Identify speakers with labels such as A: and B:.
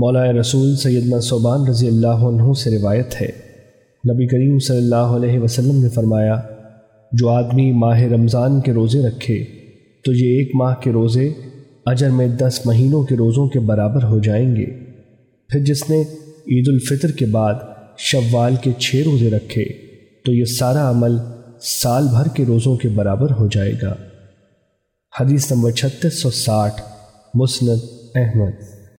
A: مولا رسول سیدنا صوبان رضی اللہ عنہ سے روایت ہے۔ نبی کریم صلی اللہ علیہ وسلم نے فرمایا، جو آدمی ماہ رمضان کے روزے رکھے، تو یہ ایک ماہ کے روزے اجر میں دس مہینوں کے روزوں کے برابر ہو جائیں گے۔ پھر جس نے عید الفطر کے بعد شوال کے چھ روزے رکھے، تو یہ سارا عمل سال بھر کے روزوں کے برابر ہو جائے گا۔ حدیث نمبر چھتیس سو ساٹھ، مسند احمد۔